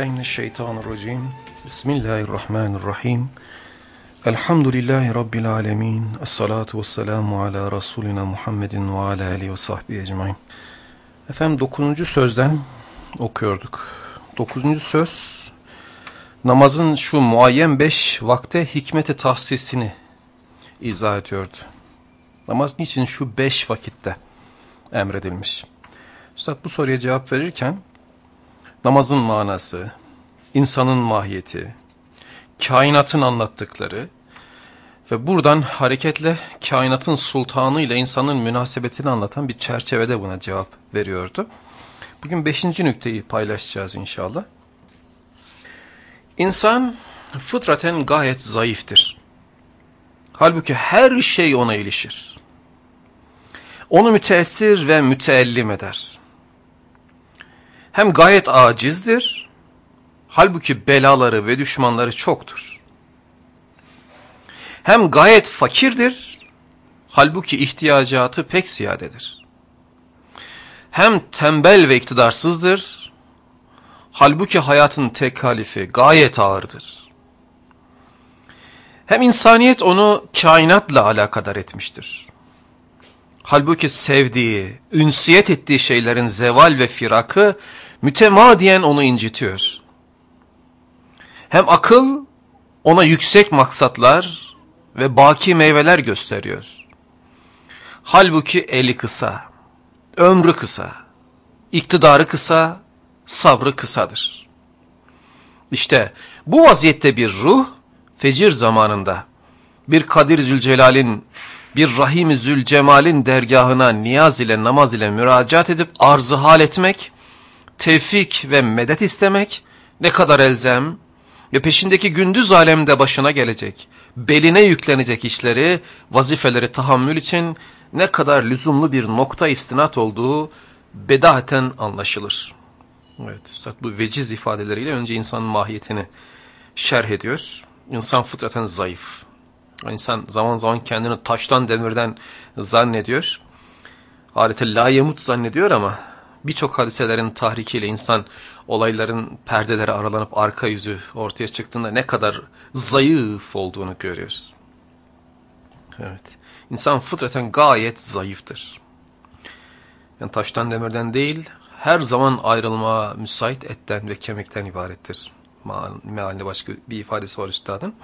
Euzu billahi mineşşeytanirracim. Bismillahirrahmanirrahim. Elhamdülillahi rabbil alamin. Essalatu vesselamu ala rasulina Muhammedin ve ala alihi ve sahbihi ecmaîn. Efendim 9. sözden okuyorduk. 9. söz namazın şu muayyen 5 vakte hikmeti tahsisini izah ediyordu. Namaz niçin şu 5 vakitte emredilmiş? Üstad bu soruya cevap verirken namazın manası, insanın mahiyeti, kainatın anlattıkları ve buradan hareketle kainatın sultanı ile insanın münasebetini anlatan bir çerçevede buna cevap veriyordu. Bugün beşinci nükteyi paylaşacağız inşallah. İnsan fıtraten gayet zayıftır. Halbuki her şey ona ilişir. Onu müteessir ve müteellim eder hem gayet acizdir, halbuki belaları ve düşmanları çoktur. Hem gayet fakirdir, halbuki ihtiyacatı pek ziyadedir. Hem tembel ve iktidarsızdır, halbuki hayatın tekalifi gayet ağırdır. Hem insaniyet onu kainatla alakadar etmiştir. Halbuki sevdiği, ünsiyet ettiği şeylerin zeval ve firakı mütemadiyen onu incitiyor. Hem akıl ona yüksek maksatlar ve baki meyveler gösteriyor. Halbuki eli kısa, ömrü kısa, iktidarı kısa, sabrı kısadır. İşte bu vaziyette bir ruh fecir zamanında bir Kadir Zülcelal'in bir Rahim-i Zülcemal'in dergahına niyaz ile namaz ile müracaat edip arzı hal etmek, tevfik ve medet istemek ne kadar elzem ve peşindeki gündüz alemde başına gelecek, beline yüklenecek işleri, vazifeleri tahammül için ne kadar lüzumlu bir nokta istinat olduğu bedaten anlaşılır. Evet, bu veciz ifadeleriyle önce insanın mahiyetini şerh ediyoruz. İnsan fıtraten zayıf. İnsan zaman zaman kendini taştan demirden zannediyor. Adeta layemut zannediyor ama birçok hadiselerin tahrikiyle insan olayların perdeleri aralanıp arka yüzü ortaya çıktığında ne kadar zayıf olduğunu görüyoruz. Evet. İnsan fıtraten gayet zayıftır. Yani taştan demirden değil, her zaman ayrılma müsait etten ve kemikten ibarettir. Mealinde başka bir ifadesi var üstadın.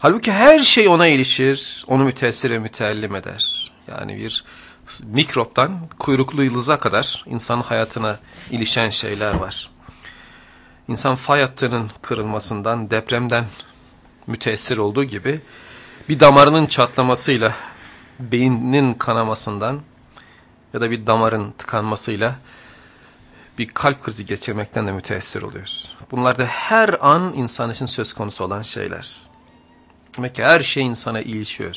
Halbuki her şey ona ilişir, onu müteessir ve müteellim eder. Yani bir mikroptan kuyruklu yıldıza kadar insanın hayatına ilişen şeyler var. İnsan fay hattının kırılmasından, depremden müteessir olduğu gibi bir damarının çatlamasıyla, beyninin kanamasından ya da bir damarın tıkanmasıyla bir kalp krizi geçirmekten de müteessir oluyoruz. Bunlar da her an insan için söz konusu olan şeyler. Demek ki her şey insana ilişiyor.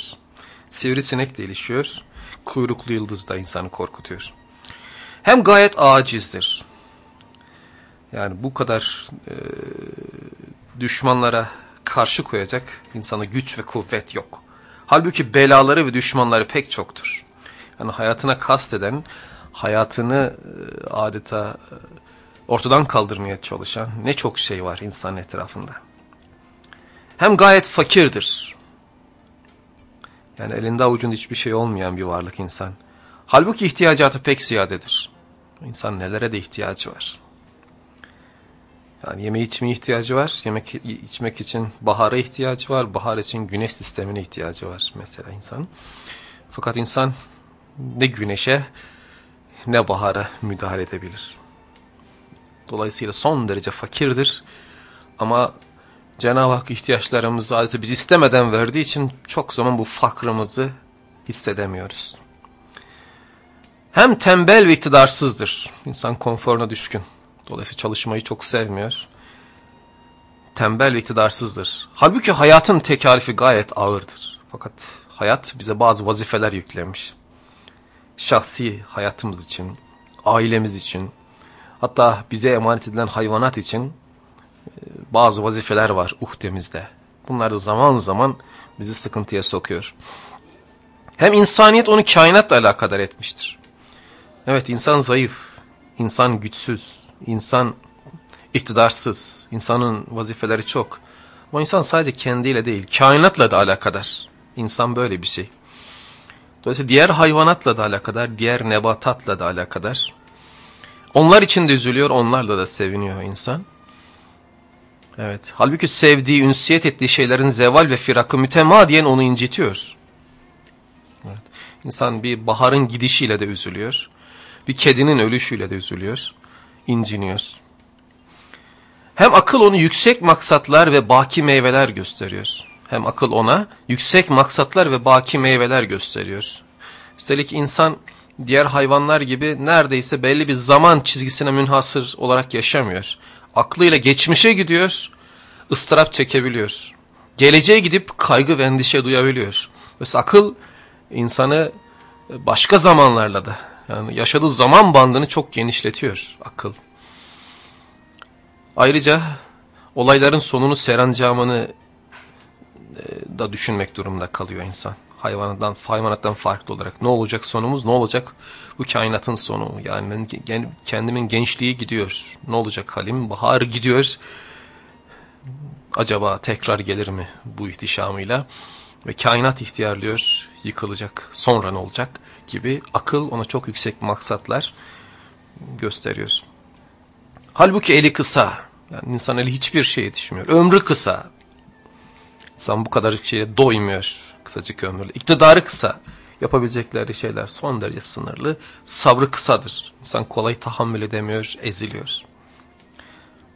Sivrisinek de ilişiyor, kuyruklu yıldız da insanı korkutuyor. Hem gayet acizdir. Yani bu kadar e, düşmanlara karşı koyacak insana güç ve kuvvet yok. Halbuki belaları ve düşmanları pek çoktur. Yani hayatına kasteden, hayatını e, adeta e, ortadan kaldırmaya çalışan ne çok şey var insanın etrafında. Hem gayet fakirdir. Yani elinde avucunda hiçbir şey olmayan bir varlık insan. Halbuki ihtiyacatı pek ziyadedir. İnsan nelere de ihtiyacı var. Yani yeme içmeye ihtiyacı var. Yemek içmek için bahara ihtiyacı var. Bahar için güneş sistemine ihtiyacı var mesela insan. Fakat insan ne güneşe ne bahara müdahale edebilir. Dolayısıyla son derece fakirdir. Ama Cenab-ı Hak ihtiyaçlarımızı adeta biz istemeden verdiği için çok zaman bu fakrımızı hissedemiyoruz. Hem tembel ve iktidarsızdır. İnsan konforuna düşkün. Dolayısıyla çalışmayı çok sevmiyor. Tembel ve iktidarsızdır. Halbuki hayatın tekalifi gayet ağırdır. Fakat hayat bize bazı vazifeler yüklemiş. Şahsi hayatımız için, ailemiz için, hatta bize emanet edilen hayvanat için bazı vazifeler var uhdemizde. Bunlar da zaman zaman bizi sıkıntıya sokuyor. Hem insaniyet onu kainatla alakadar etmiştir. Evet insan zayıf, insan güçsüz, insan iktidarsız, insanın vazifeleri çok. Ama insan sadece kendiyle değil, kainatla da alakadar. İnsan böyle bir şey. Dolayısıyla diğer hayvanatla da alakadar, diğer nebatatla da alakadar. Onlar için de üzülüyor, onlarla da seviniyor insan. Evet, halbuki sevdiği, ünsiyet ettiği şeylerin zeval ve firakı mütemadiyen onu incitiyor. Evet. İnsan bir baharın gidişiyle de üzülüyor. Bir kedinin ölüşüyle de üzülüyor, inciniyor. Hem akıl onu yüksek maksatlar ve baki meyveler gösteriyor. Hem akıl ona yüksek maksatlar ve baki meyveler gösteriyor. Üstelik insan diğer hayvanlar gibi neredeyse belli bir zaman çizgisine münhasır olarak yaşamıyor. Aklıyla geçmişe gidiyor, ıstırap çekebiliyor. Geleceğe gidip kaygı ve endişe duyabiliyor. Mesela akıl insanı başka zamanlarla da yani yaşadığı zaman bandını çok genişletiyor akıl. Ayrıca olayların sonunu serancamını e, da düşünmek durumunda kalıyor insan. Hayvanattan, hayvanattan farklı olarak ne olacak sonumuz, ne olacak bu kainatın sonu. Yani ben kendimin gençliği gidiyor. Ne olacak halim, bahar gidiyor. Acaba tekrar gelir mi bu ihtişamıyla? Ve kainat ihtiyarlıyor, yıkılacak. Sonra ne olacak? gibi akıl ona çok yüksek maksatlar gösteriyor. Halbuki eli kısa. Yani insan eli hiçbir şey yetişmiyor. Ömrü kısa. İnsan bu kadar şeye doymuyor kısacık ömürlü. İktidarı kısa. Yapabilecekleri şeyler son derece sınırlı. Sabrı kısadır. İnsan kolay tahammül edemiyor, eziliyor.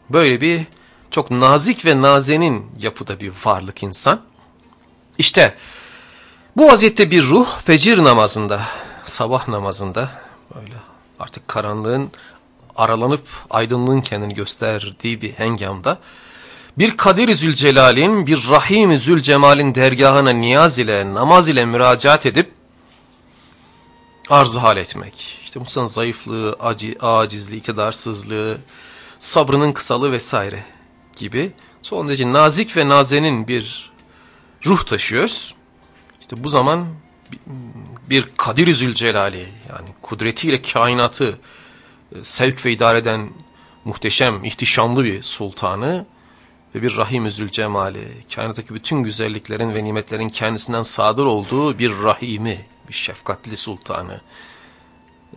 Böyle bir çok nazik ve nazenin yapıda bir varlık insan. İşte bu vaziyette bir ruh fecir namazında, sabah namazında böyle artık karanlığın aralanıp aydınlığın kendini gösterdiği bir hengamda bir Kadir-i Zülcelal'in, bir Rahim-i Zülcemal'in dergahına niyaz ile, namaz ile müracaat edip arz hal etmek. İşte Musa'nın zayıflığı, aci, acizliği, iktidarsızlığı, sabrının kısalığı vesaire gibi son derece nazik ve nazenin bir ruh taşıyoruz. İşte bu zaman bir Kadir-i Zülcelali yani kudretiyle kainatı e, sevk ve idare eden muhteşem, ihtişamlı bir sultanı ve bir Rahim-i Zülcemali, kainattaki bütün güzelliklerin ve nimetlerin kendisinden sadır olduğu bir Rahimi, bir şefkatli sultanı.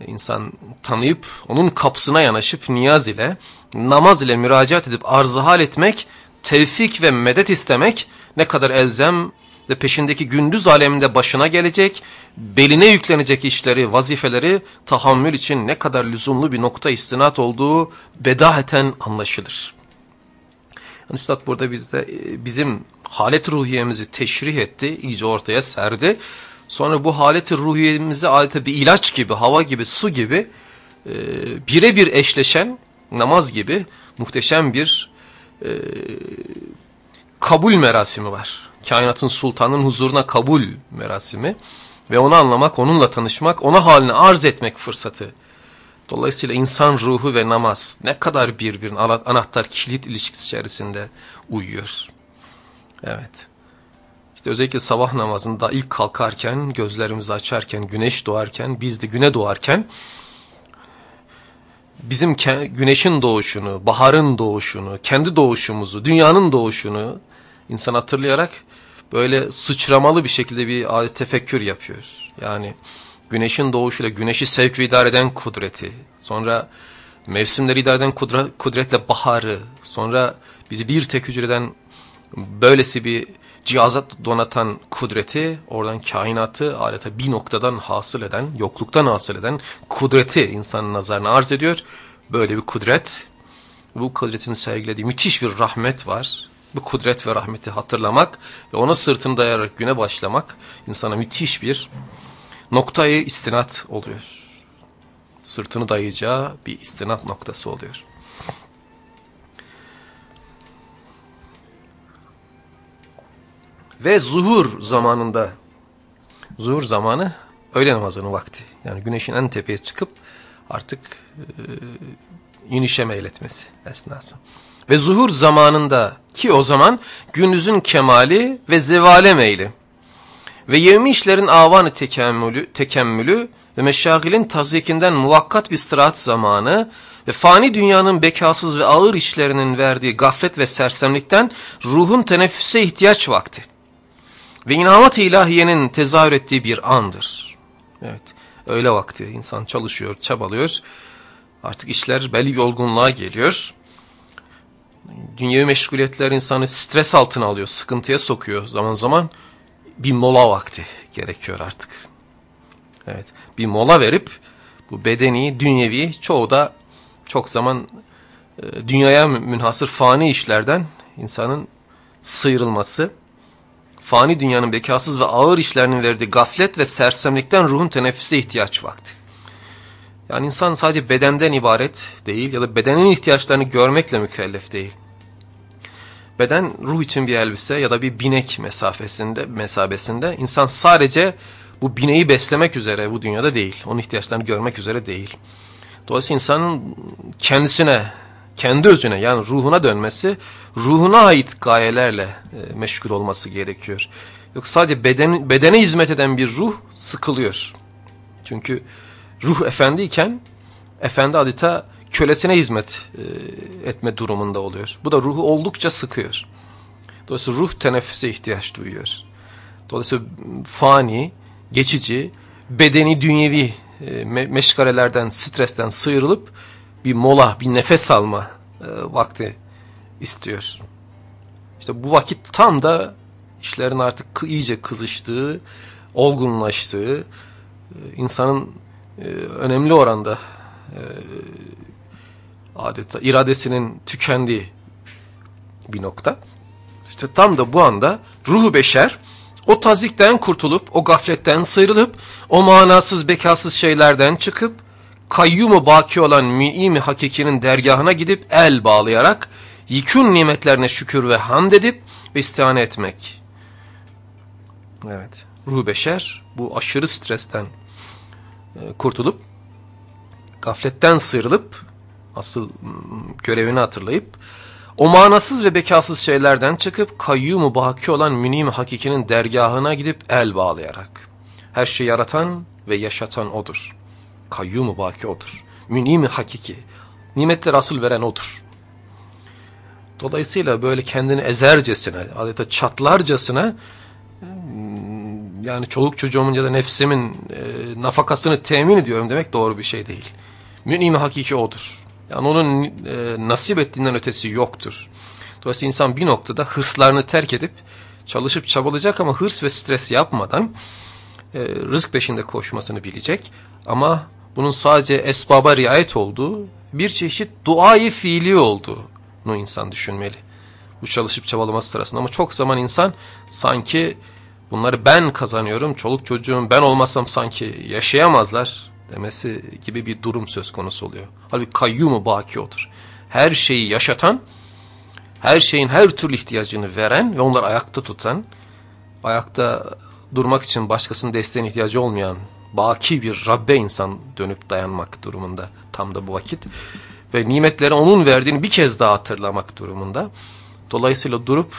İnsan tanıyıp onun kapısına yanaşıp niyaz ile, namaz ile müracaat edip arzı etmek, tevfik ve medet istemek ne kadar elzem ve peşindeki gündüz aleminde başına gelecek, beline yüklenecek işleri, vazifeleri tahammül için ne kadar lüzumlu bir nokta istinat olduğu bedaheten anlaşılır. Yani Üstad burada bizde e, bizim halet ruhiyemizi teşrih etti, iyice ortaya serdi. Sonra bu halet ruhiyemizi adeta bir ilaç gibi, hava gibi, su gibi e, birebir eşleşen namaz gibi muhteşem bir e, kabul merasimi var. Kainatın sultanın huzuruna kabul merasimi ve onu anlamak, onunla tanışmak, ona halini arz etmek fırsatı. Dolayısıyla insan ruhu ve namaz ne kadar birbirinin anahtar kilit ilişkisi içerisinde uyuyor. Evet. İşte özellikle sabah namazında ilk kalkarken, gözlerimizi açarken, güneş doğarken, biz de güne doğarken bizim güneşin doğuşunu, baharın doğuşunu, kendi doğuşumuzu, dünyanın doğuşunu insan hatırlayarak böyle sıçramalı bir şekilde bir tefekkür yapıyor. Yani güneşin doğuşuyla güneşi sevk ve idare eden kudreti, sonra mevsimleri idare eden kudretle baharı, sonra bizi bir tek hücreden böylesi bir cihazat donatan kudreti, oradan kainatı adeta bir noktadan hasıl eden, yokluktan hasıl eden kudreti insanın nazarına arz ediyor. Böyle bir kudret, bu kudretin sergilediği müthiş bir rahmet var. Bu kudret ve rahmeti hatırlamak ve ona sırtını dayayarak güne başlamak insana müthiş bir noktayı istinat oluyor. Sırtını dayayacağı bir istinat noktası oluyor. Ve zuhur zamanında, zuhur zamanı öğle namazının vakti. Yani güneşin en tepeye çıkıp artık e, inişe meyletmesi esnası. Ve zuhur zamanında ki o zaman gündüzün kemali ve zevale meyli ve yevmi işlerin avanı tekemmülü, tekemmülü ve meşagilin tazikinden muvakkat bir istirahat zamanı ve fani dünyanın bekasız ve ağır işlerinin verdiği gaflet ve sersemlikten ruhun teneffüse ihtiyaç vakti ve inamat-ı ilahiyenin tezahür ettiği bir andır. Evet, öyle vakti insan çalışıyor, çabalıyor. Artık işler belli bir olgunluğa geliyor. Dünyevi meşguliyetler insanı stres altına alıyor, sıkıntıya sokuyor zaman zaman. Bir mola vakti gerekiyor artık. Evet, bir mola verip bu bedeni, dünyevi çoğu da çok zaman e, dünyaya münhasır fani işlerden insanın sıyrılması, fani dünyanın bekasız ve ağır işlerinin verdiği gaflet ve sersemlikten ruhun teneffüse ihtiyaç vakti. Yani insan sadece bedenden ibaret değil ya da bedenin ihtiyaçlarını görmekle mükellef değil. Beden ruh için bir elbise ya da bir binek mesafesinde, mesabesinde insan sadece bu bineği beslemek üzere bu dünyada değil. Onun ihtiyaçlarını görmek üzere değil. Dolayısıyla insanın kendisine, kendi özüne yani ruhuna dönmesi, ruhuna ait gayelerle e, meşgul olması gerekiyor. Yoksa sadece beden, bedene hizmet eden bir ruh sıkılıyor. Çünkü ruh efendiyken, efendi adeta kölesine hizmet e, etme durumunda oluyor. Bu da ruhu oldukça sıkıyor. Dolayısıyla ruh teneffüse ihtiyaç duyuyor. Dolayısıyla fani, geçici, bedeni dünyevi e, me meşgalelerden, stresten sıyrılıp bir mola, bir nefes alma e, vakti istiyor. İşte bu vakit tam da işlerin artık iyice kızıştığı, olgunlaştığı, e, insanın önemli oranda adeta iradesinin tükendiği bir nokta. İşte tam da bu anda ruhu beşer o tazikten kurtulup, o gafletten sıyrılıp, o manasız bekasız şeylerden çıkıp, kayyumu baki olan mün'imi hakikinin dergahına gidip el bağlayarak, yıkün nimetlerine şükür ve hamd edip istihane etmek. Evet, ruh beşer bu aşırı stresten e, kurtulup, gafletten sıyrılıp, asıl görevini hatırlayıp, o manasız ve bekasız şeylerden çıkıp kayyumu baki olan münim hakikinin dergahına gidip el bağlayarak. Her şeyi yaratan ve yaşatan odur. Kayyumu baki odur. Münim hakiki. Nimetler asıl veren odur. Dolayısıyla böyle kendini ezercesine, adeta çatlarcasına yani çoluk çocuğumun ya da nefsimin e, nafakasını temin ediyorum demek doğru bir şey değil. Münim hakiki odur. Yani onun e, nasip ettiğinden ötesi yoktur. Dolayısıyla insan bir noktada hırslarını terk edip çalışıp çabalayacak ama hırs ve stres yapmadan e, rızk peşinde koşmasını bilecek. Ama bunun sadece esbaba riayet olduğu bir çeşit duayı fiili olduğunu insan düşünmeli. Bu çalışıp çabalaması sırasında ama çok zaman insan sanki bunları ben kazanıyorum, çoluk çocuğum ben olmasam sanki yaşayamazlar demesi gibi bir durum söz konusu oluyor. Halbuki kayyumu baki odur. Her şeyi yaşatan, her şeyin her türlü ihtiyacını veren ve onları ayakta tutan, ayakta durmak için başkasının desteğine ihtiyacı olmayan baki bir Rabbe insan dönüp dayanmak durumunda tam da bu vakit. Ve nimetleri onun verdiğini bir kez daha hatırlamak durumunda. Dolayısıyla durup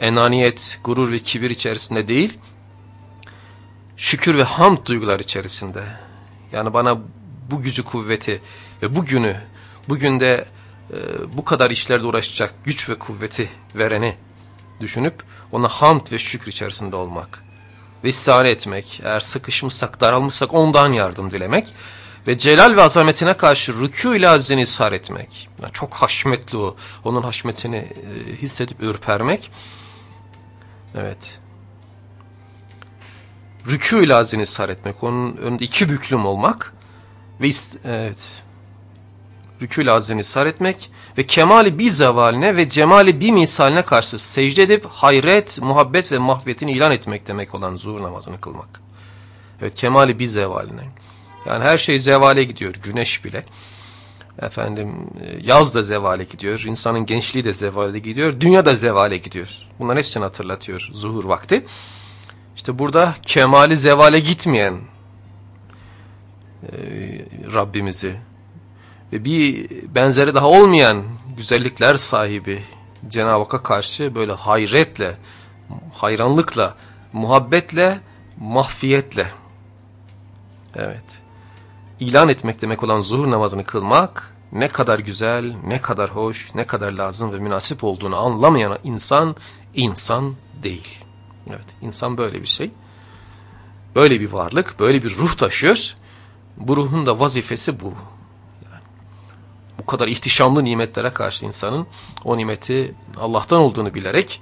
enaniyet, gurur ve kibir içerisinde değil, şükür ve hamd duygular içerisinde yani bana bu gücü kuvveti ve bugünü, bugün de e, bu kadar işlerde uğraşacak güç ve kuvveti vereni düşünüp ona hamd ve şükür içerisinde olmak. Ve istihare etmek, eğer sıkışmışsak, daralmışsak ondan yardım dilemek ve celal ve azametine karşı rükû ile aczini ishar etmek. Yani çok haşmetli o. Onun haşmetini e, hissedip ürpermek. Evet rükû ile azini sar etmek, onun önünde iki büklüm olmak ve evet, rükû ile azini sar etmek ve kemali bir zavaline ve cemali bir misaline karşı secde edip hayret, muhabbet ve mahvetini ilan etmek demek olan zuhur namazını kılmak. Evet kemali bir zevaline. Yani her şey zevale gidiyor, güneş bile. Efendim yaz da zevale gidiyor, insanın gençliği de zevale gidiyor, dünya da zevale gidiyor. Bunların hepsini hatırlatıyor zuhur vakti. İşte burada kemali zevale gitmeyen e, Rabbimizi ve bir benzeri daha olmayan güzellikler sahibi Cenab-ı Hakk'a karşı böyle hayretle, hayranlıkla muhabbetle, mahfiyetle. Evet. İlan etmek demek olan zuhur namazını kılmak ne kadar güzel, ne kadar hoş, ne kadar lazım ve münasip olduğunu anlamayan insan, insan değil. Evet, insan böyle bir şey. Böyle bir varlık, böyle bir ruh taşıyor. Bu ruhun da vazifesi bu. Yani, bu kadar ihtişamlı nimetlere karşı insanın o nimeti Allah'tan olduğunu bilerek,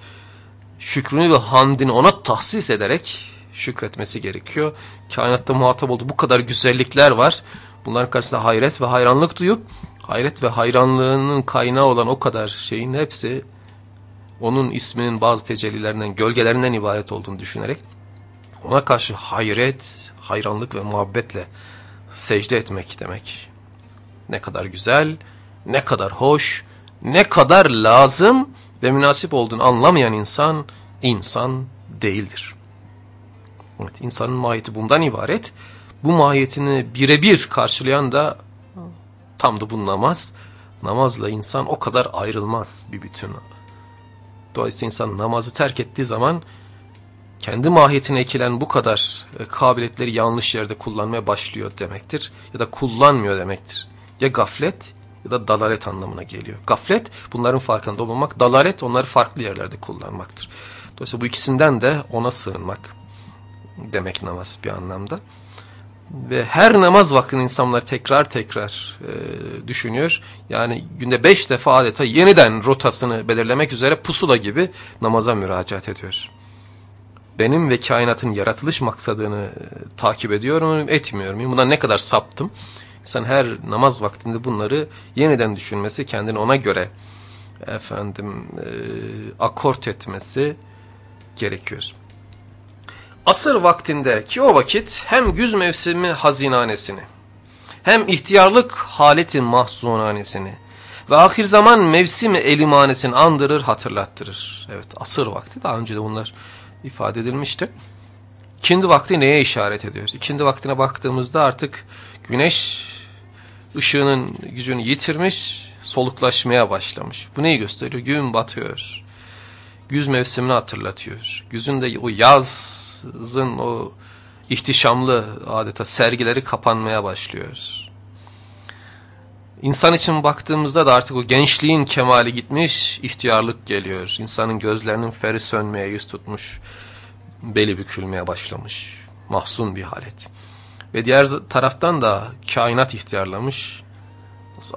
şükrünü ve hamdini ona tahsis ederek şükretmesi gerekiyor. Kainatta muhatap olduğu bu kadar güzellikler var. Bunların karşısında hayret ve hayranlık duyup, hayret ve hayranlığının kaynağı olan o kadar şeyin hepsi onun isminin bazı tecellilerinden, gölgelerinden ibaret olduğunu düşünerek ona karşı hayret, hayranlık ve muhabbetle secde etmek demek. Ne kadar güzel, ne kadar hoş, ne kadar lazım ve münasip olduğunu anlamayan insan, insan değildir. Evet, insanın mahiyeti bundan ibaret. Bu mahiyetini birebir karşılayan da tam da bu namaz. Namazla insan o kadar ayrılmaz bir bütün. Dolayısıyla insan namazı terk ettiği zaman kendi mahiyetine ekilen bu kadar e, kabiliyetleri yanlış yerde kullanmaya başlıyor demektir. Ya da kullanmıyor demektir. Ya gaflet ya da dalalet anlamına geliyor. Gaflet bunların farkında olmak, dalalet onları farklı yerlerde kullanmaktır. Dolayısıyla bu ikisinden de ona sığınmak demek namaz bir anlamda. Ve her namaz vaktini insanlar tekrar tekrar e, düşünüyor. Yani günde beş defa adeta yeniden rotasını belirlemek üzere pusula gibi namaza müracaat ediyor. Benim ve kainatın yaratılış maksadını e, takip ediyor muyum, etmiyor muyum? Buna ne kadar saptım? Sen her namaz vaktinde bunları yeniden düşünmesi, kendini ona göre efendim e, akort etmesi gerekiyor. Asır vaktinde ki o vakit hem güz mevsimi hazinanesini hem ihtiyarlık haletin mahzunanesini ve ahir zaman mevsimi elimanesini andırır hatırlattırır. Evet asır vakti daha önce de bunlar ifade edilmişti. İkindi vakti neye işaret ediyor? İkindi vaktine baktığımızda artık güneş ışığının gücünü yitirmiş, soluklaşmaya başlamış. Bu neyi gösteriyor? Gün batıyor. Güz mevsimini hatırlatıyor. Güzün de o yazın o ihtişamlı adeta sergileri kapanmaya başlıyor. İnsan için baktığımızda da artık o gençliğin kemali gitmiş, ihtiyarlık geliyor. İnsanın gözlerinin feri sönmeye yüz tutmuş, beli bükülmeye başlamış. Mahzun bir halet. Ve diğer taraftan da kainat ihtiyarlamış.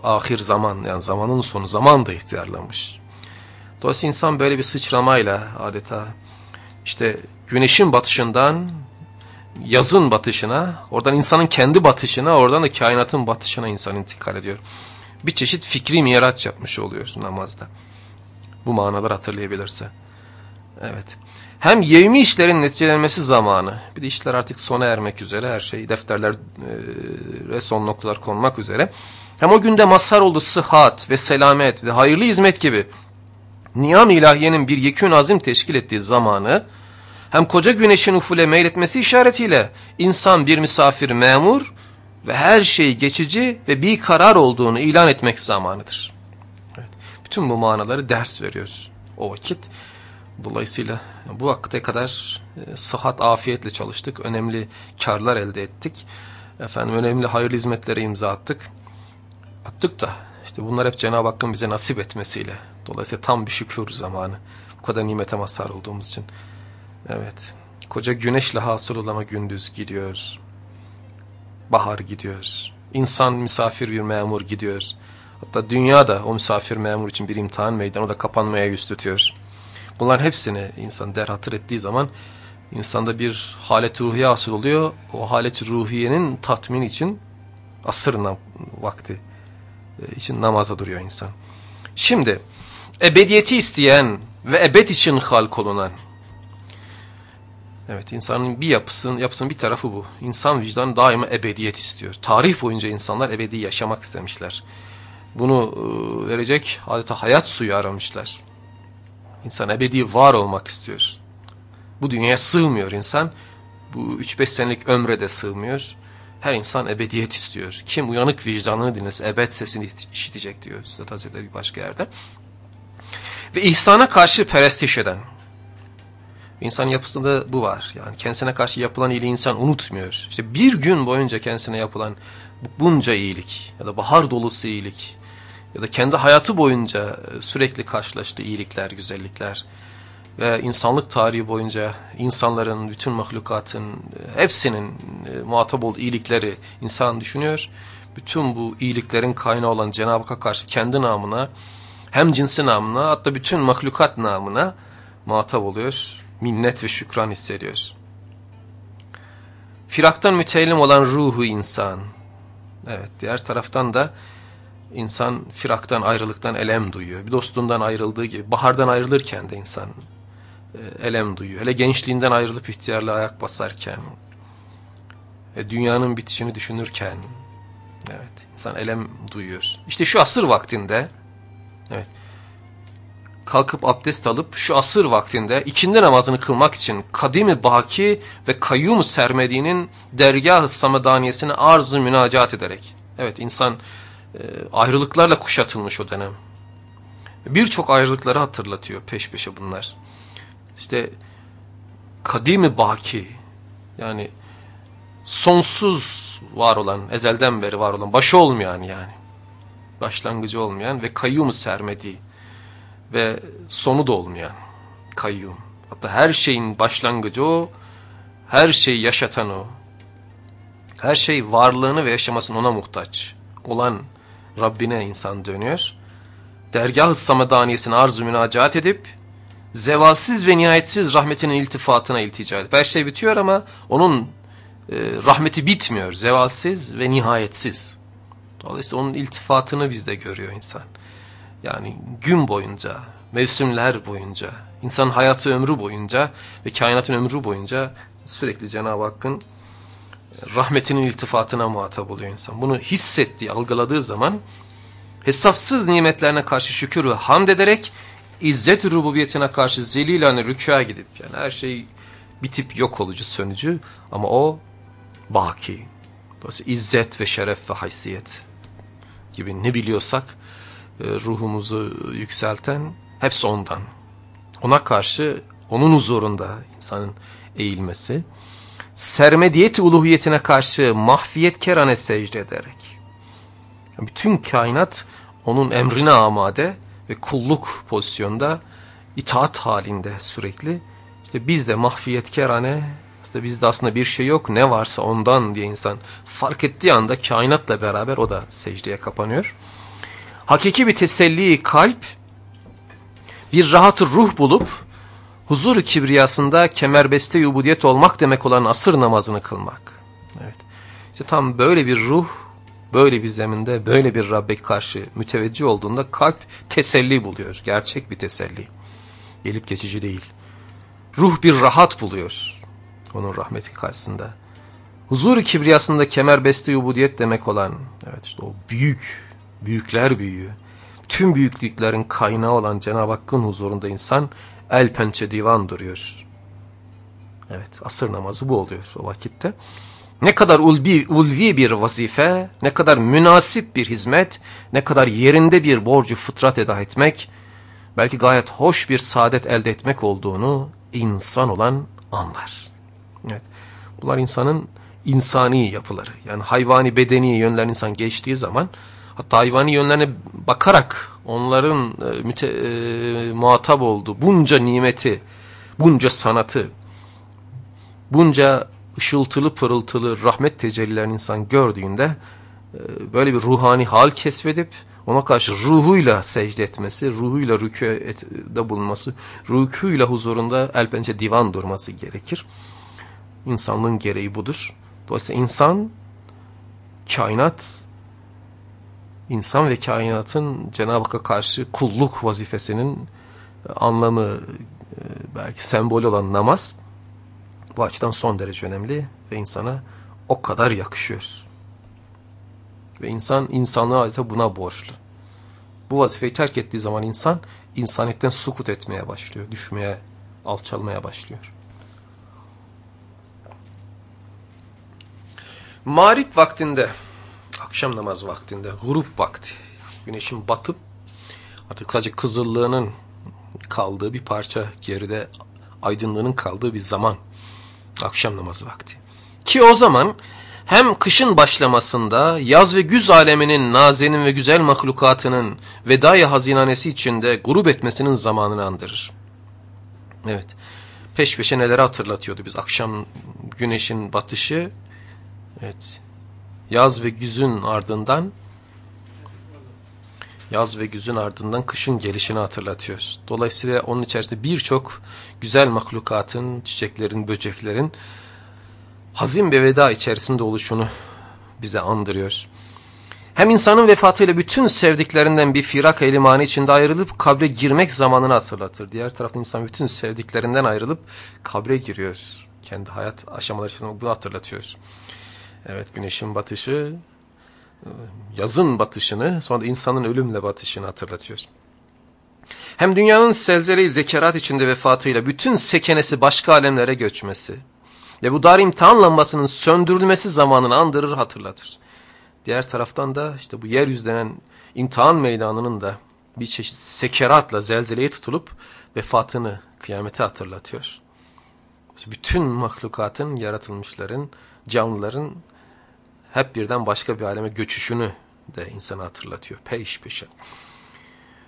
Ahir zaman yani zamanın sonu zaman da ihtiyarlamış. Dolayısıyla insan böyle bir sıçramayla adeta işte güneşin batışından yazın batışına, oradan insanın kendi batışına, oradan da kainatın batışına insan intikal ediyor. Bir çeşit fikri miraç yapmış oluyorsun namazda. Bu manalar hatırlayabilirse. Evet. Hem yevmi işlerin neticelenmesi zamanı. Bir de işler artık sona ermek üzere. Her şey defterler e, son noktalar konmak üzere. Hem o günde mazhar oldu sıhhat ve selamet ve hayırlı hizmet gibi niyam ilahiyenin bir yekün azim teşkil ettiği zamanı hem koca güneşin ufule meyletmesi işaretiyle insan bir misafir memur ve her şey geçici ve bir karar olduğunu ilan etmek zamanıdır. Evet, bütün bu manaları ders veriyoruz o vakit. Dolayısıyla bu vakte kadar e, sıhhat, afiyetle çalıştık. Önemli karlar elde ettik. Efendim önemli hayırlı hizmetlere imza attık. Attık da işte bunlar hep Cenab-ı Hakk'ın bize nasip etmesiyle. Dolayısıyla tam bir şükür zamanı. Bu kadar nimete mazhar olduğumuz için. Evet. Koca güneşle hasıl olan o gündüz gidiyor. Bahar gidiyor. İnsan misafir bir memur gidiyor. Hatta dünya da o misafir memur için bir imtihan meydan. O da kapanmaya yüz tutuyor. Bunların hepsini insan der hatır ettiği zaman insanda bir halet ruhiye asıl oluyor. O halet ruhiyenin tatmin için asır vakti e, için namaza duruyor insan. Şimdi ebediyeti isteyen ve ebed için halk olunan Evet insanın bir yapısının, yapısının bir tarafı bu. İnsan vicdanı daima ebediyet istiyor. Tarih boyunca insanlar ebedi yaşamak istemişler. Bunu e, verecek adeta hayat suyu aramışlar. İnsan ebedi var olmak istiyor. Bu dünyaya sığmıyor insan. Bu 3-5 senelik ömre de sığmıyor. Her insan ebediyet istiyor. Kim uyanık vicdanını dinlese ebed sesini işitecek diyor Üstad Hazretleri bir başka yerde. Ve ihsana karşı perestiş eden, İnsan yapısında bu var. Yani kendisine karşı yapılan iyiliği insan unutmuyor. İşte bir gün boyunca kendisine yapılan bunca iyilik ya da bahar dolusu iyilik ya da kendi hayatı boyunca sürekli karşılaştığı iyilikler, güzellikler ve insanlık tarihi boyunca insanların, bütün mahlukatın hepsinin e, muhatap olduğu iyilikleri insan düşünüyor. Bütün bu iyiliklerin kaynağı olan Cenab-ı Hakk'a karşı kendi namına hem cinsi namına hatta bütün mahlukat namına muhatap oluyor. Minnet ve şükran hissediyor. Firaktan müteellim olan ruhu insan. Evet diğer taraftan da insan firaktan ayrılıktan elem duyuyor. Bir dostundan ayrıldığı gibi bahardan ayrılırken de insan e, elem duyuyor. Hele gençliğinden ayrılıp ihtiyarla ayak basarken, e, dünyanın bitişini düşünürken, evet insan elem duyuyor. İşte şu asır vaktinde, evet, kalkıp abdest alıp şu asır vaktinde ikindi namazını kılmak için kadimi baki ve kayyum sermediğinin dergah-ı samedaniyesine arz-ı münacat ederek. Evet insan e, ayrılıklarla kuşatılmış o dönem. Birçok ayrılıkları hatırlatıyor peş peşe bunlar işte kadimi baki yani sonsuz var olan, ezelden beri var olan, başı olmayan yani. Başlangıcı olmayan ve kayyum sermediği ve sonu da olmayan kayyum. Hatta her şeyin başlangıcı o, her şeyi yaşatan o. Her şey varlığını ve yaşamasını ona muhtaç olan Rabbine insan dönüyor. Dergah-ı Samedaniyesine arz-ı münacat edip zevalsiz ve nihayetsiz rahmetinin iltifatına iltica edip her şey bitiyor ama onun e, rahmeti bitmiyor. Zevalsiz ve nihayetsiz. Dolayısıyla onun iltifatını bizde görüyor insan. Yani gün boyunca, mevsimler boyunca, insanın hayatı ömrü boyunca ve kainatın ömrü boyunca sürekli Cenab-ı Hakk'ın rahmetinin iltifatına muhatap oluyor insan. Bunu hissettiği, algıladığı zaman hesapsız nimetlerine karşı şükür ve hamd ederek izzet rububiyetine karşı zelilane rükûa gidip yani her şey bitip yok olucu sönücü ama o baki. Dolayısıyla izzet ve şeref ve haysiyet gibi ne biliyorsak e, ruhumuzu yükselten hepsi ondan. Ona karşı onun huzurunda insanın eğilmesi. Sermediyet uluhiyetine karşı mahfiyet kerane secde ederek. Bütün kainat onun emrine amade ve kulluk pozisyonda itaat halinde sürekli. İşte biz de mahfiyetkerane, işte bizde aslında bir şey yok ne varsa ondan diye insan fark ettiği anda kainatla beraber o da secdeye kapanıyor. Hakiki bir teselli kalp bir rahat ruh bulup huzur kibriyasında kemerbeste ubudiyet olmak demek olan asır namazını kılmak. Evet. İşte tam böyle bir ruh böyle bir zeminde böyle bir Rabbe karşı müteveccih olduğunda kalp teselli buluyor. Gerçek bir teselli. Gelip geçici değil. Ruh bir rahat buluyor. Onun rahmeti karşısında. Huzur-u kibriyasında kemerbeste ubudiyet demek olan evet işte o büyük, büyükler büyüğü. Tüm büyüklüklerin kaynağı olan Cenab-ı Hakk'ın huzurunda insan el pençe divan duruyor. Evet asır namazı bu oluyor o vakitte. Ne kadar ulvi, ulvi bir vazife, ne kadar münasip bir hizmet, ne kadar yerinde bir borcu fıtrat eda etmek, belki gayet hoş bir saadet elde etmek olduğunu insan olan anlar. Evet. Bunlar insanın insani yapıları. Yani hayvani bedeni yönlerini insan geçtiği zaman hatta hayvani yönlerine bakarak onların e, müte, e, muhatap olduğu bunca nimeti, bunca sanatı, bunca ışıltılı pırıltılı rahmet tecellilerini insan gördüğünde e, böyle bir ruhani hal kesbedip ona karşı ruhuyla secde etmesi, ruhuyla rükûde bulunması, rükûyla huzurunda elbette divan durması gerekir. İnsanlığın gereği budur. Dolayısıyla insan, kainat, insan ve kainatın Cenab-ı Hakk'a karşı kulluk vazifesinin anlamı, e, belki sembol olan namaz, bu açıdan son derece önemli ve insana o kadar yakışıyor. Ve insan insanlığa adeta buna borçlu. Bu vazifeyi terk ettiği zaman insan insaniyetten sukut etmeye başlıyor, düşmeye, alçalmaya başlıyor. Mağrip vaktinde, akşam namaz vaktinde, grup vakti, güneşin batıp artık sadece kızıllığının kaldığı bir parça geride aydınlığının kaldığı bir zaman. Akşam namazı vakti. Ki o zaman hem kışın başlamasında yaz ve güz aleminin nazenin ve güzel mahlukatının vedaya hazinanesi içinde grup etmesinin zamanını andırır. Evet. Peş peşe neleri hatırlatıyordu biz akşam güneşin batışı. Evet. Yaz ve güzün ardından yaz ve güzün ardından kışın gelişini hatırlatıyoruz. Dolayısıyla onun içerisinde birçok güzel mahlukatın, çiçeklerin, böceklerin hazin bir veda içerisinde oluşunu bize andırıyor. Hem insanın vefatıyla bütün sevdiklerinden bir firak elimani içinde ayrılıp kabre girmek zamanını hatırlatır. Diğer taraftan insan bütün sevdiklerinden ayrılıp kabre giriyor. Kendi hayat aşamaları için bunu hatırlatıyor. Evet güneşin batışı, yazın batışını sonra da insanın ölümle batışını hatırlatıyor. Hem dünyanın selzeleyi zekerat içinde vefatıyla bütün sekenesi başka alemlere göçmesi ve bu dar imtihan lambasının söndürülmesi zamanını andırır hatırlatır. Diğer taraftan da işte bu yeryüzü denen imtihan meydanının da bir çeşit sekeratla zelzeleye tutulup vefatını kıyamete hatırlatıyor. Bütün mahlukatın, yaratılmışların, canlıların hep birden başka bir aleme göçüşünü de insana hatırlatıyor peş peşe.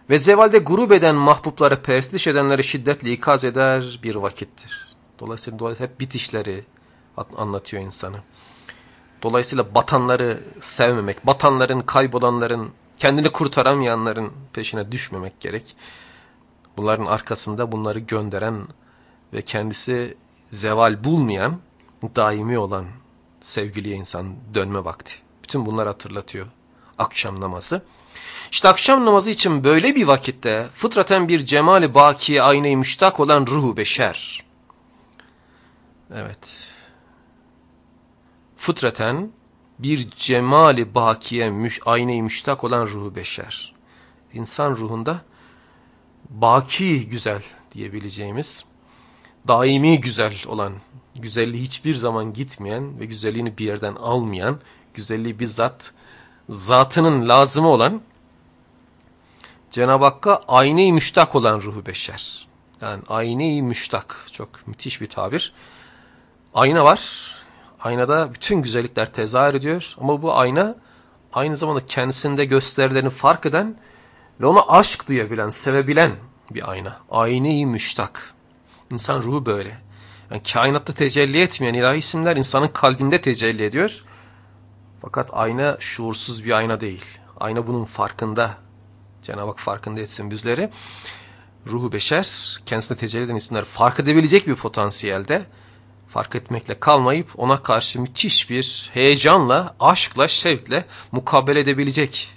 Ve zevalde grup eden mahbupları perestliş edenleri şiddetle ikaz eder bir vakittir. Dolayısıyla, dolayısıyla hep bitişleri anlatıyor insanı. Dolayısıyla batanları sevmemek, batanların, kaybolanların, kendini kurtaramayanların peşine düşmemek gerek. Bunların arkasında bunları gönderen ve kendisi zeval bulmayan, daimi olan sevgiliye insan dönme vakti. Bütün bunlar hatırlatıyor akşam namazı. İşte akşam namazı için böyle bir vakitte fıtraten bir cemali bakiye aynayı müştak olan ruhu beşer. Evet fıtraten bir cemali bakiye müş, aynayı müştak olan ruhu beşer. İnsan ruhunda baki güzel diyebileceğimiz, daimi güzel olan, güzelliği hiçbir zaman gitmeyen ve güzelliğini bir yerden almayan, güzelliği bizzat zatının lazımı olan, Cenab-ı Hakk'a aynayı müştak olan ruhu beşer. Yani aynayı müştak, çok müthiş bir tabir. Ayna var, Aynada bütün güzellikler tezahür ediyor ama bu ayna aynı zamanda kendisinde gösterilerini fark eden ve ona aşk duyabilen, sevebilen bir ayna. Ayne-i müştak. İnsan ruhu böyle. Yani kainatta tecelli etmeyen ilahi isimler insanın kalbinde tecelli ediyor. Fakat ayna şuursuz bir ayna değil. Ayna bunun farkında. Cenab-ı Hak farkında etsin bizleri. Ruhu beşer, kendisine tecelli eden isimler fark edebilecek bir potansiyelde fark etmekle kalmayıp ona karşı müthiş bir heyecanla, aşkla, şevkle mukabele edebilecek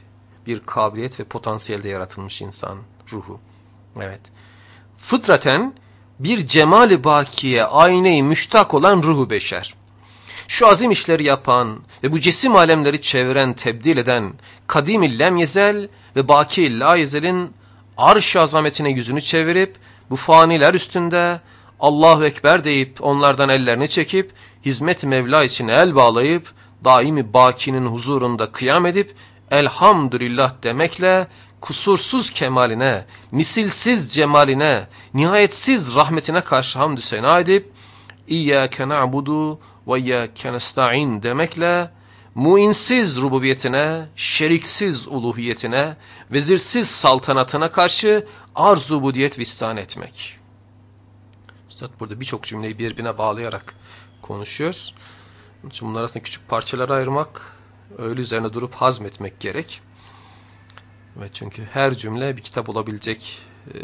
bir kabiliyet ve potansiyelde yaratılmış insan ruhu. Evet. Fıtraten bir cemali bakiye, aynayı müştak olan ruhu beşer. Şu azim işleri yapan ve bu cesim alemleri çeviren, tebdil eden kadim-i lemyezel ve baki la yezel'in arş-ı azametine yüzünü çevirip bu faniler üstünde Allahu Ekber deyip onlardan ellerini çekip hizmet Mevla için el bağlayıp daimi bakinin huzurunda kıyam edip elhamdülillah demekle kusursuz kemaline, misilsiz cemaline, nihayetsiz rahmetine karşı hamdü sena edip İyyâke na'budu ve iyyâke nesta'in demekle muinsiz rububiyetine, şeriksiz uluhiyetine, vezirsiz saltanatına karşı arz-u budiyet vistan etmek. Üstad burada birçok cümleyi birbirine bağlayarak konuşuyor. Onun için bunlar arasında küçük parçalara ayırmak, öyle üzerine durup hazmetmek gerek. Ve çünkü her cümle bir kitap olabilecek e,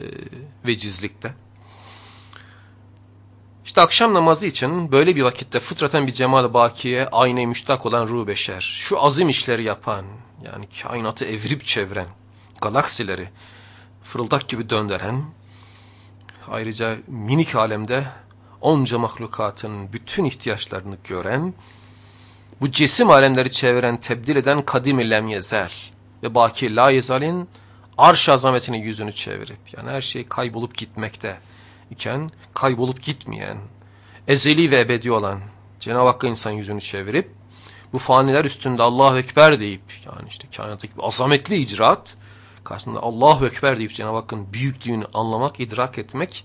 vecizlikte. İşte akşam namazı için böyle bir vakitte fıtraten bir cemal bakiye, aynı müştak olan ruh beşer, şu azim işleri yapan, yani kainatı evirip çeviren, galaksileri fırıldak gibi döndüren, ayrıca minik alemde onca mahlukatın bütün ihtiyaçlarını gören, bu cisim alemleri çeviren, tebdil eden kadim-i lemyezel ve baki la yezalin arş azametine yüzünü çevirip, yani her şey kaybolup gitmekte iken kaybolup gitmeyen, ezeli ve ebedi olan Cenab-ı Hakk'a insan yüzünü çevirip, bu faniler üstünde Allahu Ekber deyip, yani işte kainattaki azametli icraat, karşısında Allahu Ekber deyip Cenab-ı Hakk'ın büyüklüğünü anlamak, idrak etmek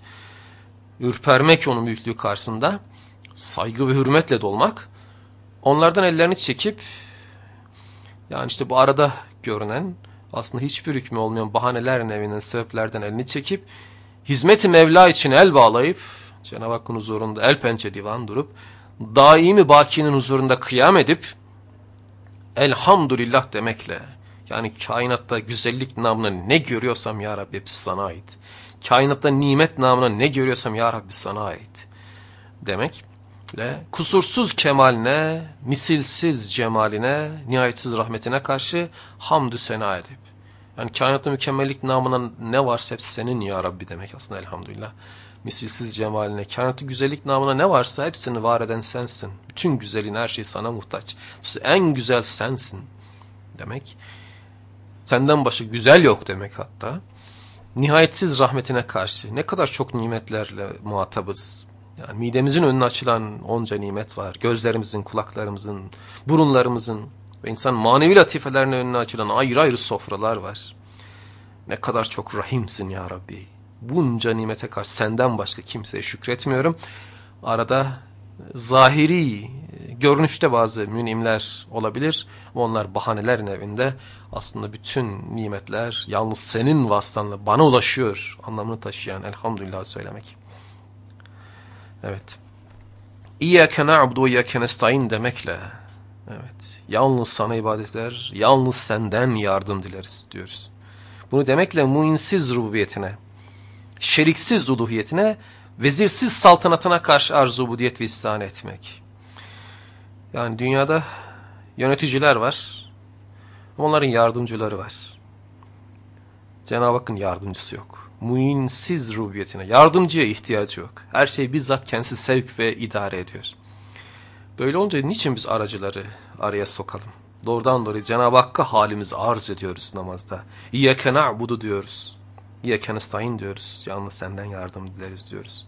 ürpermek onun büyüklüğü karşısında, saygı ve hürmetle dolmak, onlardan ellerini çekip, yani işte bu arada görünen, aslında hiçbir hükmü olmayan bahanelerin evinden, sebeplerden elini çekip, hizmeti Mevla için el bağlayıp, Cenab-ı Hakk'ın huzurunda el pençe divan durup, daimi bakinin huzurunda kıyam edip, elhamdülillah demekle, yani kainatta güzellik namına ne görüyorsam ya Rabbi hepsi sana ait. Kainatta nimet namına ne görüyorsam ya Rabbi sana ait. Demekle kusursuz kemaline, misilsiz cemaline, nihayetsiz rahmetine karşı hamdü sena edip. Yani kainatta mükemmellik namına ne varsa hepsi senin ya Rabbi demek aslında elhamdülillah. Misilsiz cemaline, kainatta güzellik namına ne varsa hepsini var eden sensin. Bütün güzelliğin her şey sana muhtaç. En güzel sensin demek. Senden başka güzel yok demek hatta. Nihayetsiz rahmetine karşı ne kadar çok nimetlerle muhatabız. Yani midemizin önüne açılan onca nimet var. Gözlerimizin, kulaklarımızın, burunlarımızın ve insan manevi latifelerine önüne açılan ayrı ayrı sofralar var. Ne kadar çok rahimsin ya Rabbi. Bunca nimete karşı senden başka kimseye şükretmiyorum. Arada zahiri görünüşte bazı münimler olabilir. Onlar bahanelerin evinde aslında bütün nimetler yalnız senin vasıtanla bana ulaşıyor anlamını taşıyan elhamdülillah söylemek. Evet. İyyâke na'budu ve iyyâke nestaîn demekle evet yalnız sana ibadetler, yalnız senden yardım dileriz diyoruz. Bunu demekle muinsiz rububiyetine, şeriksiz uluhiyetine, vezirsiz saltanatına karşı arzu ubudiyet ve istan etmek. Yani dünyada yöneticiler var. Onların yardımcıları var. Cenab-ı Hakk'ın yardımcısı yok. Muinsiz rububiyetine, yardımcıya ihtiyacı yok. Her şey bizzat kendisi sevk ve idare ediyor. Böyle olunca niçin biz aracıları araya sokalım? Doğrudan doğruya Cenab-ı Hakk'a halimizi arz ediyoruz namazda. İyyâke na'budu diyoruz. İyyâke nestaîn diyoruz. Yalnız senden yardım dileriz diyoruz.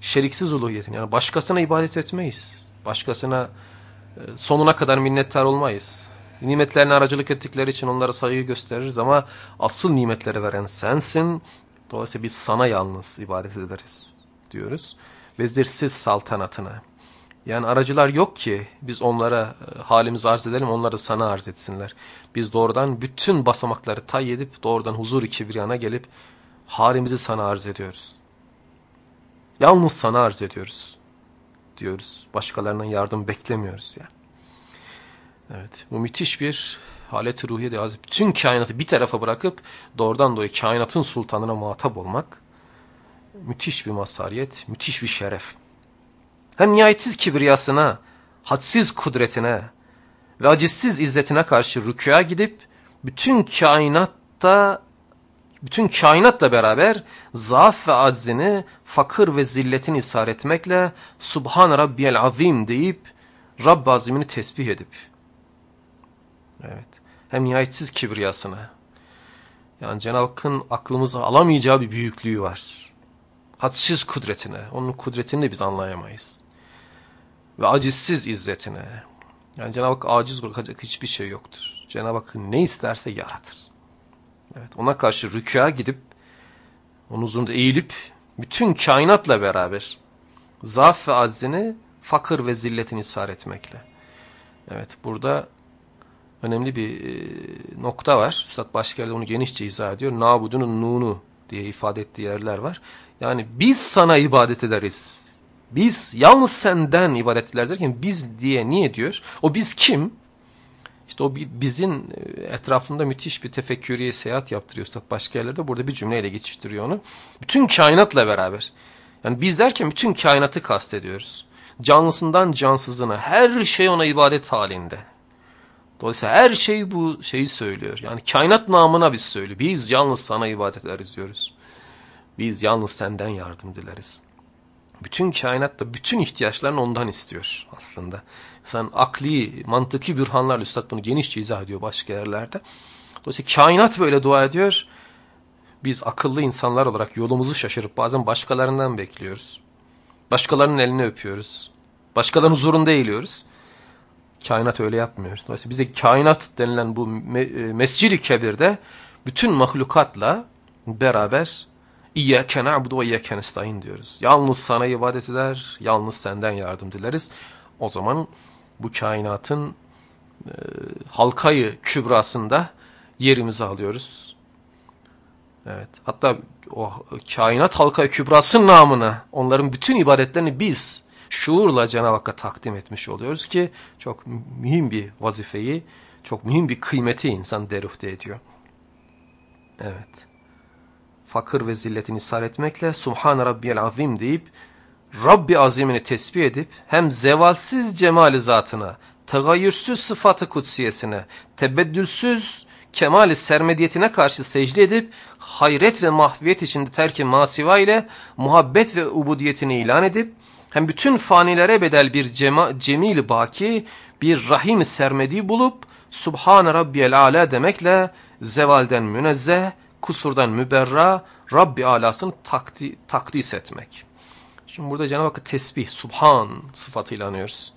Şeriksiz uluhiyetin yani başkasına ibadet etmeyiz. Başkasına e, sonuna kadar minnettar olmayız. Nimetlerine aracılık ettikleri için onlara saygı gösteririz ama asıl nimetleri veren sensin. Dolayısıyla biz sana yalnız ibadet ederiz diyoruz. Vezirsiz saltanatına. Yani aracılar yok ki biz onlara e, halimizi arz edelim, onları sana arz etsinler. Biz doğrudan bütün basamakları tay edip doğrudan huzur-i kibriyana gelip halimizi sana arz ediyoruz. Yalnız sana arz ediyoruz diyoruz. Başkalarından yardım beklemiyoruz yani. Evet bu müthiş bir halet-i ruhiye de bütün kainatı bir tarafa bırakıp doğrudan doğruya kainatın sultanına muhatap olmak müthiş bir mazhariyet, müthiş bir şeref. Hem nihayetsiz kibriyasına, hadsiz kudretine ve acizsiz izzetine karşı rükûa gidip bütün kainatta bütün kainatla beraber zaaf ve aczini, fakir ve zilletini isar etmekle Subhan Rabbiyel Azim deyip Rabb azimini tesbih edip evet hem nihayetsiz kibriyasına yani Cenab-ı Hakk'ın aklımıza alamayacağı bir büyüklüğü var. Hadsiz kudretine, onun kudretini de biz anlayamayız. Ve acizsiz izzetine. Yani Cenab-ı Hak aciz bırakacak hiçbir şey yoktur. Cenab-ı Hak ne isterse yaratır. Evet, ona karşı rükûa gidip, onun huzurunda eğilip, bütün kainatla beraber zaaf ve aczini, fakir ve zilletini etmekle. Evet, burada önemli bir e, nokta var. Üstad Başkerli onu genişçe izah ediyor. Nabudunun nunu diye ifade ettiği yerler var. Yani biz sana ibadet ederiz. Biz yalnız senden ibadet ederiz derken biz diye niye diyor? O biz kim? İşte o bizim e, etrafında müthiş bir tefekkürüye seyahat yaptırıyor Üstad başka yerlerde. Burada bir cümleyle geçiştiriyor onu. Bütün kainatla beraber. Yani biz derken bütün kainatı kastediyoruz. Canlısından cansızına her şey ona ibadet halinde. Dolayısıyla her şey bu şeyi söylüyor. Yani kainat namına biz söylüyor. Biz yalnız sana ibadet ederiz diyoruz. Biz yalnız senden yardım dileriz. Bütün kainatta bütün ihtiyaçlarını ondan istiyor aslında. Sen akli, mantıki bürhanlarla Üstad bunu genişçe izah ediyor başka yerlerde. Dolayısıyla kainat böyle dua ediyor. Biz akıllı insanlar olarak yolumuzu şaşırıp bazen başkalarından bekliyoruz. Başkalarının elini öpüyoruz. Başkalarının huzurunda eğiliyoruz. Kainat öyle yapmıyor. Dolayısıyla bize kainat denilen bu me e, mescid-i kebirde bütün mahlukatla beraber İyyâke na'budu ve iyyâke nestaîn diyoruz. Yalnız sana ibadet eder, yalnız senden yardım dileriz. O zaman bu kainatın e, halkayı kübrasında yerimizi alıyoruz. Evet. Hatta o kainat halkayı kübrasının namına onların bütün ibadetlerini biz şuurla Cenab-ı Hakk'a takdim etmiş oluyoruz ki çok mühim bir vazifeyi, çok mühim bir kıymeti insan derufte ediyor. Evet. Fakir ve zilletini ishar etmekle Subhan Rabbiyel Azim deyip Rabbi azimini tesbih edip hem zevalsiz cemali zatına, tagayyürsüz sıfatı kutsiyesine, tebeddülsüz kemali sermediyetine karşı secde edip hayret ve mahviyet içinde terki masiva ile muhabbet ve ubudiyetini ilan edip hem bütün fanilere bedel bir cema, cemil baki bir rahim sermedi bulup Subhan Rabbiyel Ala demekle zevalden münezzeh, kusurdan müberra, Rabbi alasını takdi, takdis etmek. Şimdi burada Cenab-ı Hakk'a tesbih, subhan sıfatıyla anıyoruz.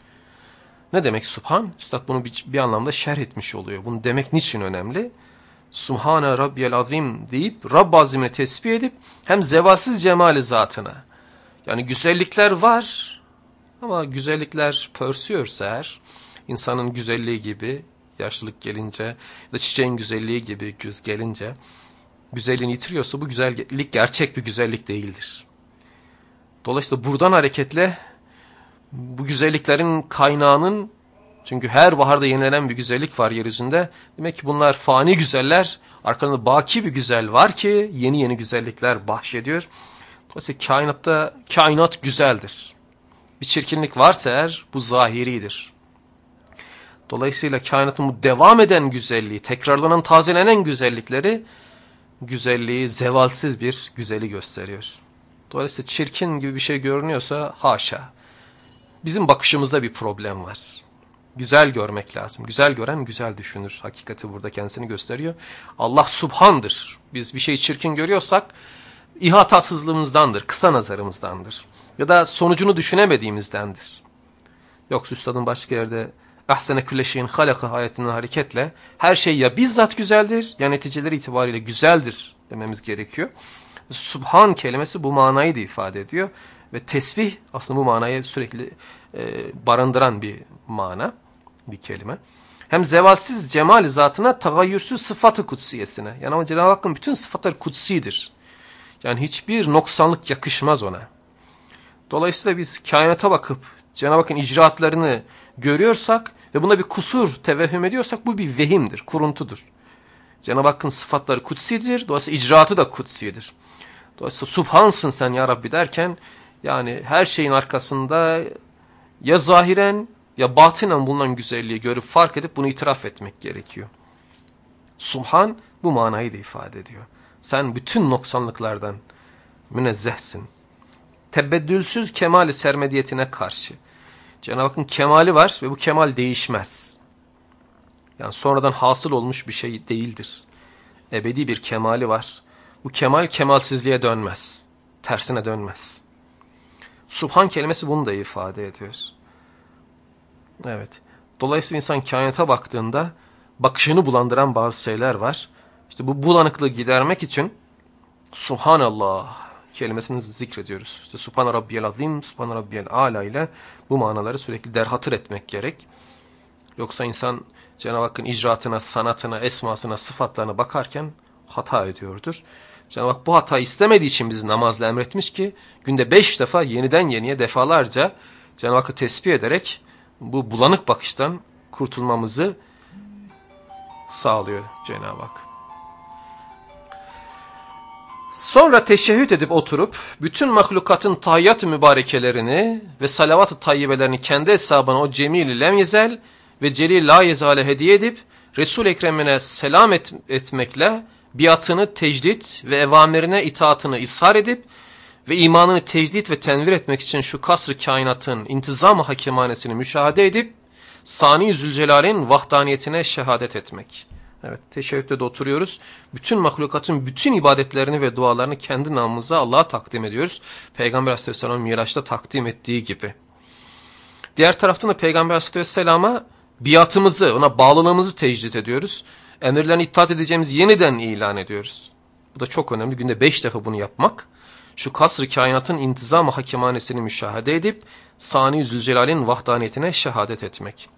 Ne demek subhan? Üstad bunu bir, bir anlamda şerh etmiş oluyor. Bunu demek niçin önemli? Subhane Rabbiyel Azim deyip Rabb azimini tesbih edip hem zevasız cemali zatına. Yani güzellikler var ama güzellikler pörsüyorsa eğer insanın güzelliği gibi yaşlılık gelince ya da çiçeğin güzelliği gibi güz gelince güzelliğini yitiriyorsa bu güzellik gerçek bir güzellik değildir. Dolayısıyla buradan hareketle bu güzelliklerin kaynağının çünkü her baharda yenilenen bir güzellik var yeryüzünde. Demek ki bunlar fani güzeller. Arkalarında baki bir güzel var ki yeni yeni güzellikler bahşediyor. Dolayısıyla kainatta kainat güzeldir. Bir çirkinlik varsa eğer bu zahiridir. Dolayısıyla kainatın bu devam eden güzelliği, tekrarlanan, tazelenen güzellikleri güzelliği zevalsiz bir güzeli gösteriyor. Dolayısıyla çirkin gibi bir şey görünüyorsa haşa. Bizim bakışımızda bir problem var. Güzel görmek lazım. Güzel gören güzel düşünür. Hakikati burada kendisini gösteriyor. Allah subhandır. Biz bir şeyi çirkin görüyorsak ihatasızlığımızdandır, kısa nazarımızdandır. Ya da sonucunu düşünemediğimizdendir. Yoksa üstadın başka yerde ahsene külle şeyin halaka ayetinden hareketle her şey ya bizzat güzeldir ya neticeleri itibariyle güzeldir dememiz gerekiyor. Subhan kelimesi bu manayı da ifade ediyor. Ve tesbih aslında bu manayı sürekli e, barındıran bir mana, bir kelime. Hem zevalsiz cemal zatına tagayyürsüz sıfatı kutsiyesine. Yani ama Cenab-ı Hakk'ın bütün sıfatları kutsidir. Yani hiçbir noksanlık yakışmaz ona. Dolayısıyla biz kainata bakıp Cenab-ı Hakk'ın icraatlarını görüyorsak ve buna bir kusur tevehüm ediyorsak bu bir vehimdir, kuruntudur. Cenab-ı Hakk'ın sıfatları kutsidir, dolayısıyla icraatı da kutsidir. Dolayısıyla subhansın sen ya Rabbi derken yani her şeyin arkasında ya zahiren ya batinen bulunan güzelliği görüp fark edip bunu itiraf etmek gerekiyor. Subhan bu manayı da ifade ediyor. Sen bütün noksanlıklardan münezzehsin. Tebeddülsüz kemali sermediyetine karşı. Cenab-ı Hakk'ın kemali var ve bu kemal değişmez. Yani sonradan hasıl olmuş bir şey değildir. Ebedi bir kemali var. Bu kemal kemalsizliğe dönmez. Tersine dönmez. Subhan kelimesi bunu da ifade ediyor. Evet. Dolayısıyla insan kainata baktığında bakışını bulandıran bazı şeyler var. İşte bu bulanıklığı gidermek için Subhanallah kelimesini zikrediyoruz. İşte Subhan Rabbiyel Azim, Subhan Rabbiyel Ala ile bu manaları sürekli derhatır etmek gerek. Yoksa insan Cenab-ı Hakk'ın icraatına, sanatına, esmasına, sıfatlarına bakarken hata ediyordur. Cenab-ı Hak bu hatayı istemediği için bizi namazla emretmiş ki günde beş defa yeniden yeniye defalarca Cenab-ı Hakk'ı tesbih ederek bu bulanık bakıştan kurtulmamızı sağlıyor Cenab-ı Hak. Sonra teşehhüt edip oturup bütün mahlukatın tahiyyat-ı mübarekelerini ve salavat-ı tayyibelerini kendi hesabına o cemil-i lemyezel ve celil la yezale hediye edip Resul-i Ekrem'ine selam et, etmekle biatını tecdit ve evamirine itaatını ishar edip ve imanını tecdit ve tenvir etmek için şu kasr kainatın intizam hakimanesini müşahede edip Sani Zülcelal'in vahdaniyetine şehadet etmek. Evet teşebbütte de oturuyoruz. Bütün mahlukatın bütün ibadetlerini ve dualarını kendi namımıza Allah'a takdim ediyoruz. Peygamber Aleyhisselam Miraç'ta takdim ettiği gibi. Diğer taraftan da Peygamber Aleyhisselam'a biatımızı, ona bağlılığımızı tecdit ediyoruz. Emirlerine itaat edeceğimizi yeniden ilan ediyoruz. Bu da çok önemli. Günde beş defa bunu yapmak. Şu kasr kainatın intizam hakimanesini müşahede edip Sani Zülcelal'in vahdaniyetine şehadet etmek.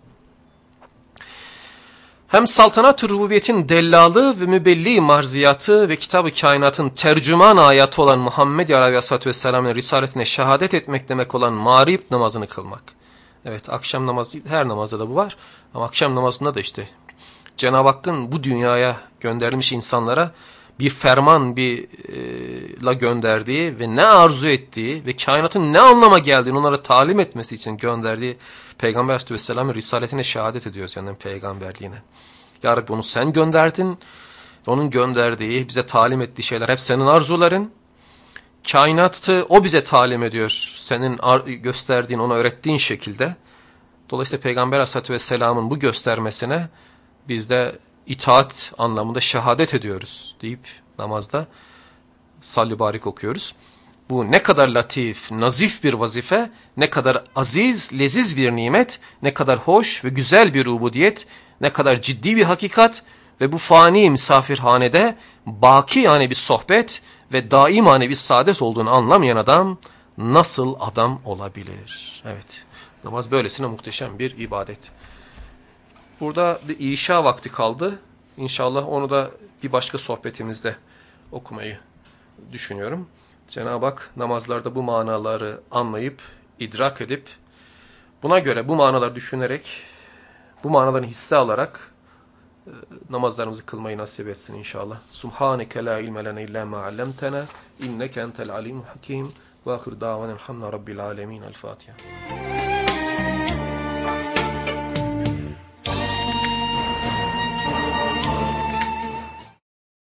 Hem saltanat-ı rububiyetin dellalı ve mübelli marziyatı ve kitab-ı kainatın tercüman ayatı olan Muhammed Aleyhisselatü Vesselam'ın risaletine şehadet etmek demek olan mağrib namazını kılmak. Evet akşam namazı her namazda da bu var ama akşam namazında da işte Cenab-ı Hakk'ın bu dünyaya gönderilmiş insanlara bir ferman bir e, la gönderdiği ve ne arzu ettiği ve kainatın ne anlama geldiğini onlara talim etmesi için gönderdiği Peygamber Aleyhisselam'ın risaletine şehadet ediyoruz yani peygamberliğine. Ya Rabbi onu sen gönderdin. Onun gönderdiği, bize talim ettiği şeyler hep senin arzuların. Kainatı o bize talim ediyor. Senin gösterdiğin, ona öğrettiğin şekilde. Dolayısıyla Peygamber Aleyhisselatü Vesselam'ın bu göstermesine biz de itaat anlamında şehadet ediyoruz deyip namazda salli barik okuyoruz. Bu ne kadar latif, nazif bir vazife, ne kadar aziz, leziz bir nimet, ne kadar hoş ve güzel bir ubudiyet, ne kadar ciddi bir hakikat ve bu fani misafirhanede baki yani bir sohbet ve daimane bir saadet olduğunu anlamayan adam nasıl adam olabilir? Evet, namaz böylesine muhteşem bir ibadet. Burada bir işa vakti kaldı. İnşallah onu da bir başka sohbetimizde okumayı düşünüyorum. Cenab-ı Hak namazlarda bu manaları anlayıp, idrak edip, buna göre bu manaları düşünerek, bu manaların hisse alarak e, namazlarımızı kılmayı nasip etsin inşallah. Subhaneke la ilme lene illa ma allamtena inneke entel alimul hakim ve ahir davanen hamna rabbil alemin. El Fatiha.